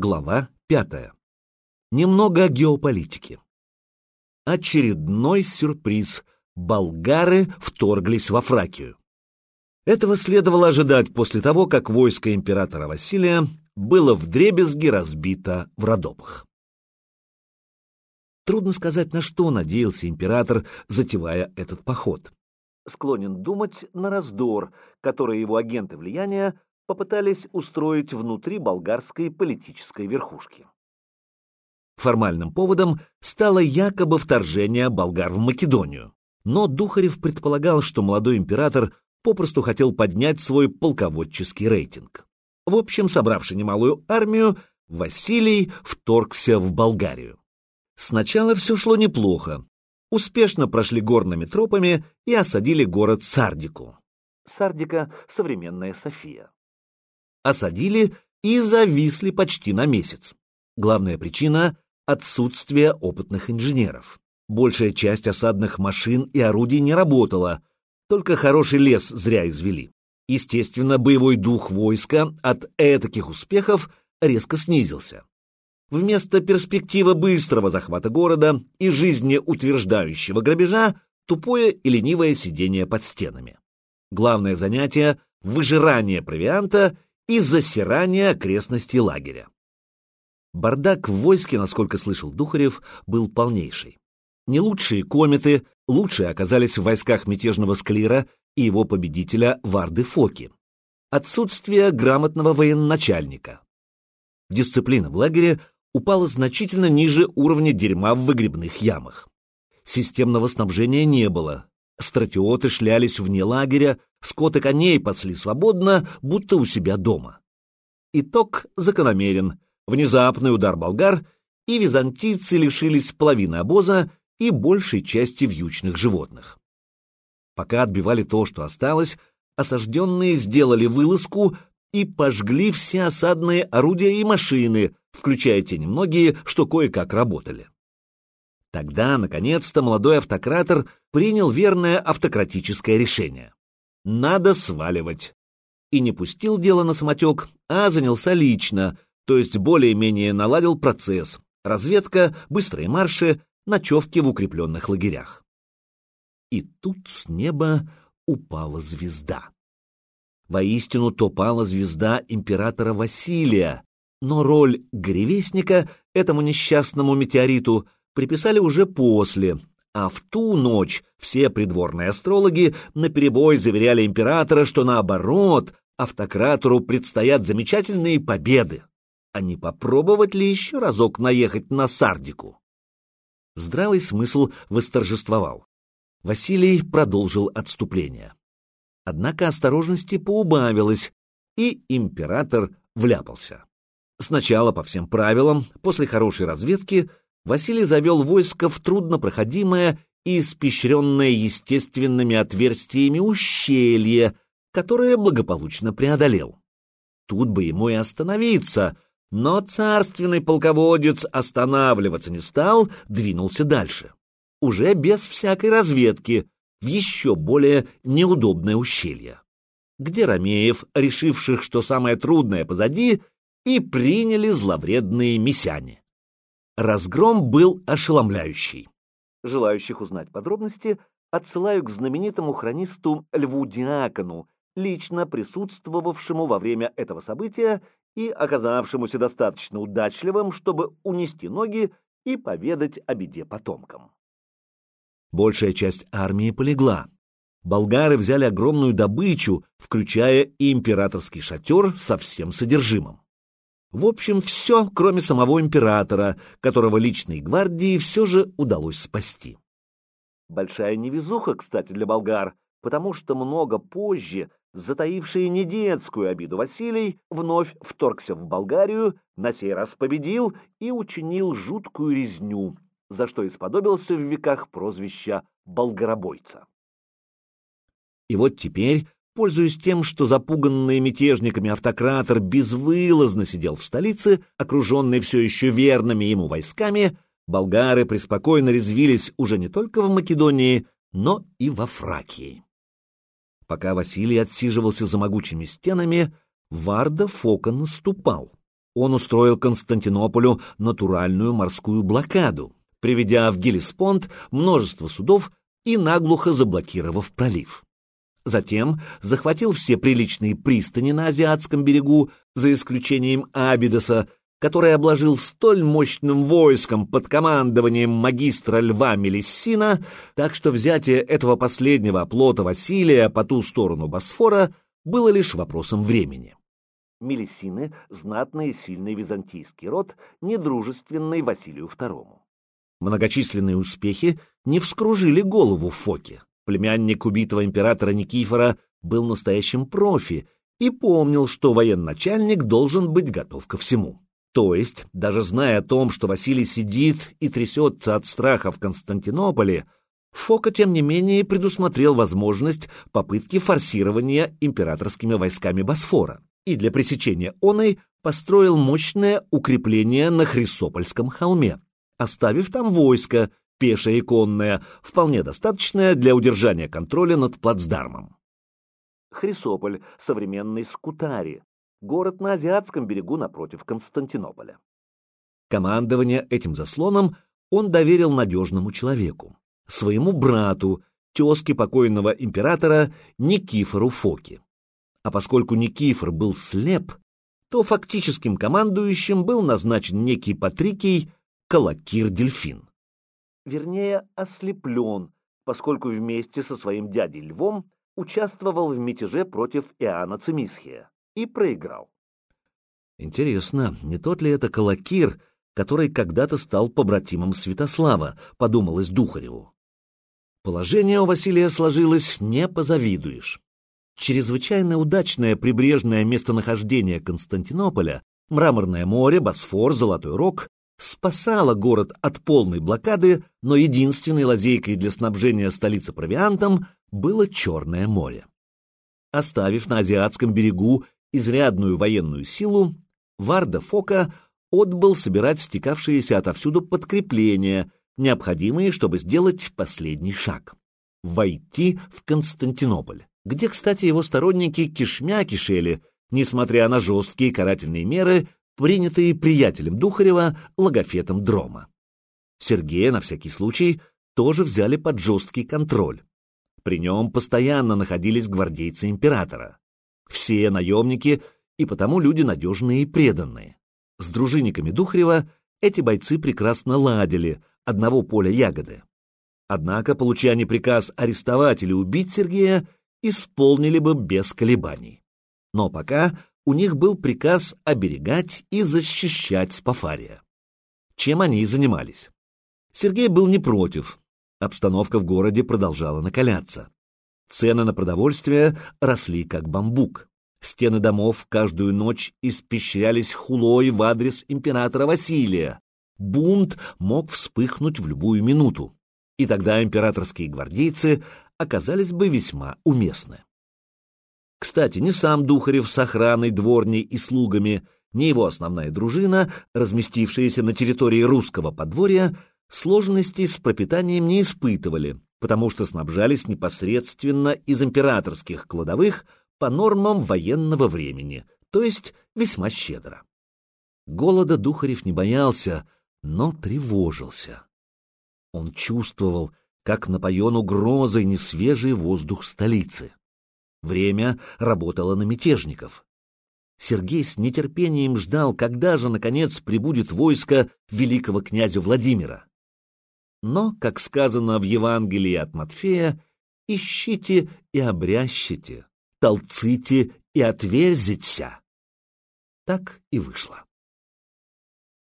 Глава пятая. Немного геополитики. Очередной сюрприз. Болгары вторглись во Фракию. Этого следовало ожидать после того, как войско императора Василия было вдребезги разбито в Родопах. Трудно сказать, на что надеялся император, затевая этот поход. Склонен думать на раздор, который его агенты влияния попытались устроить внутри болгарской политической верхушки. Формальным поводом стало якобы вторжение болгар в Македонию, но Духарев предполагал, что молодой император попросту хотел поднять свой полководческий рейтинг. В общем, собравший немалую армию, Василий вторгся в Болгарию. Сначала все шло неплохо. Успешно прошли горными тропами и осадили город Сардику. Сардика — современная София осадили и зависли почти на месяц. Главная причина — отсутствие опытных инженеров. Большая часть осадных машин и орудий не работала, только хороший лес зря извели. Естественно, боевой дух войска от этаких успехов резко снизился. Вместо перспективы быстрого захвата города и жизнеутверждающего грабежа тупое и ленивое сидение под стенами. Главное занятие — выжирание провианта и засирание окрестностей лагеря. Бардак в войске, насколько слышал Духарев, был полнейший. Не лучшие кометы, лучшие оказались в войсках мятежного Склира и его победителя Варды Фоки. Отсутствие грамотного военачальника. Дисциплина в лагере упала значительно ниже уровня дерьма в выгребных ямах. Системного снабжения не было, Стратиоты шлялись вне лагеря, скот и коней пасли свободно, будто у себя дома. Итог закономерен. Внезапный удар болгар, и византийцы лишились половины обоза и большей части вьючных животных. Пока отбивали то, что осталось, осажденные сделали вылазку и пожгли все осадные орудия и машины, включая те немногие, что кое-как работали. Тогда, наконец-то, молодой автократор принял верное автократическое решение. Надо сваливать. И не пустил дело на самотек, а занялся лично, то есть более-менее наладил процесс. Разведка, быстрые марши, ночевки в укрепленных лагерях. И тут с неба упала звезда. Воистину то пала звезда императора Василия, но роль гревестника этому несчастному метеориту приписали уже после, а в ту ночь все придворные астрологи наперебой заверяли императора, что наоборот, автократору предстоят замечательные победы. А не попробовать ли еще разок наехать на Сардику? Здравый смысл восторжествовал. Василий продолжил отступление. Однако осторожности поубавилось, и император вляпался. Сначала по всем правилам, после хорошей разведки, Василий завел войско в труднопроходимое и испещренное естественными отверстиями ущелье, которое благополучно преодолел. Тут бы ему и остановиться, но царственный полководец останавливаться не стал, двинулся дальше. Уже без всякой разведки, в еще более неудобное ущелье, где Ромеев, решивших, что самое трудное позади, и приняли зловредные месяне. Разгром был ошеломляющий. Желающих узнать подробности отсылаю к знаменитому хронисту Льву Диакону, лично присутствовавшему во время этого события и оказавшемуся достаточно удачливым, чтобы унести ноги и поведать о беде потомкам. Большая часть армии полегла. Болгары взяли огромную добычу, включая и императорский шатер со всем содержимым. В общем, все, кроме самого императора, которого личной гвардии все же удалось спасти. Большая невезуха, кстати, для болгар, потому что много позже затаивший не детскую обиду Василий вновь вторгся в Болгарию, на сей раз победил и учинил жуткую резню, за что исподобился в веках прозвища «болгаробойца». И вот теперь Пользуясь тем, что запуганный мятежниками автократор безвылазно сидел в столице, окруженный все еще верными ему войсками, болгары преспокойно резвились уже не только в Македонии, но и во Фракии. Пока Василий отсиживался за могучими стенами, Варда Фока наступал. он устроил Константинополю натуральную морскую блокаду, приведя в Гелеспонд множество судов и наглухо заблокировав пролив. Затем захватил все приличные пристани на Азиатском берегу, за исключением Абидоса, который обложил столь мощным войском под командованием магистра Льва Мелиссина, так что взятие этого последнего оплота Василия по ту сторону Босфора было лишь вопросом времени. Мелиссины — знатный и сильный византийский род, недружественный Василию II. Многочисленные успехи не вскружили голову Фоке. Племянник убитого императора Никифора был настоящим профи и помнил, что военачальник должен быть готов ко всему. То есть, даже зная о том, что Василий сидит и трясется от страха в Константинополе, Фока, тем не менее, предусмотрел возможность попытки форсирования императорскими войсками Босфора и для пресечения оной построил мощное укрепление на Хрисопольском холме, оставив там войско, пешее и конное, вполне достаточное для удержания контроля над плацдармом. Хрисополь, современный Скутари, город на азиатском берегу напротив Константинополя. Командование этим заслоном он доверил надежному человеку, своему брату, тезке покойного императора Никифору Фоки. А поскольку Никифор был слеп, то фактическим командующим был назначен некий Патрикий Калакир-Дельфин. Вернее, ослеплен, поскольку вместе со своим дядей Львом участвовал в мятеже против Иоанна Цимисхия и проиграл. Интересно, не тот ли это Калакир, который когда-то стал побратимом Святослава, подумалось Духареву. Положение у Василия сложилось не позавидуешь. Чрезвычайно удачное прибрежное местонахождение Константинополя, Мраморное море, Босфор, Золотой Рог спасало город от полной блокады, но единственной лазейкой для снабжения столицы провиантом было Черное море. Оставив на азиатском берегу изрядную военную силу, Варда Фока отбыл собирать стекавшиеся отовсюду подкрепления, необходимые, чтобы сделать последний шаг — войти в Константинополь, где, кстати, его сторонники кишмя кишели, несмотря на жесткие карательные меры, принятые приятелем Духарева логофетом Дрома. Сергея, на всякий случай, тоже взяли под жесткий контроль. При нем постоянно находились гвардейцы императора. Все наемники и потому люди надежные и преданные. С дружинниками Духарева эти бойцы прекрасно ладили, одного поля ягоды. Однако, получая приказ арестовать или убить Сергея, исполнили бы без колебаний. Но пока у них был приказ оберегать и защищать Спафария. Чем они и занимались. Сергей был не против. Обстановка в городе продолжала накаляться. Цены на продовольствие росли как бамбук. Стены домов каждую ночь испещрялись хулой в адрес императора Василия. Бунт мог вспыхнуть в любую минуту, и тогда императорские гвардейцы оказались бы весьма уместны. Кстати, ни сам Духарев с охраной, дворней и слугами, ни его основная дружина, разместившаяся на территории русского подворья, сложностей с пропитанием не испытывали, потому что снабжались непосредственно из императорских кладовых по нормам военного времени, то есть весьма щедро. Голода Духарев не боялся, но тревожился. Он чувствовал, как напоен угрозой несвежий воздух столицы. Время работало на мятежников. Сергей с нетерпением ждал, когда же, наконец, прибудет войско великого князя Владимира. Но, как сказано в Евангелии от Матфея, ищите и обрящите, толците и отверзиться. Так и вышло.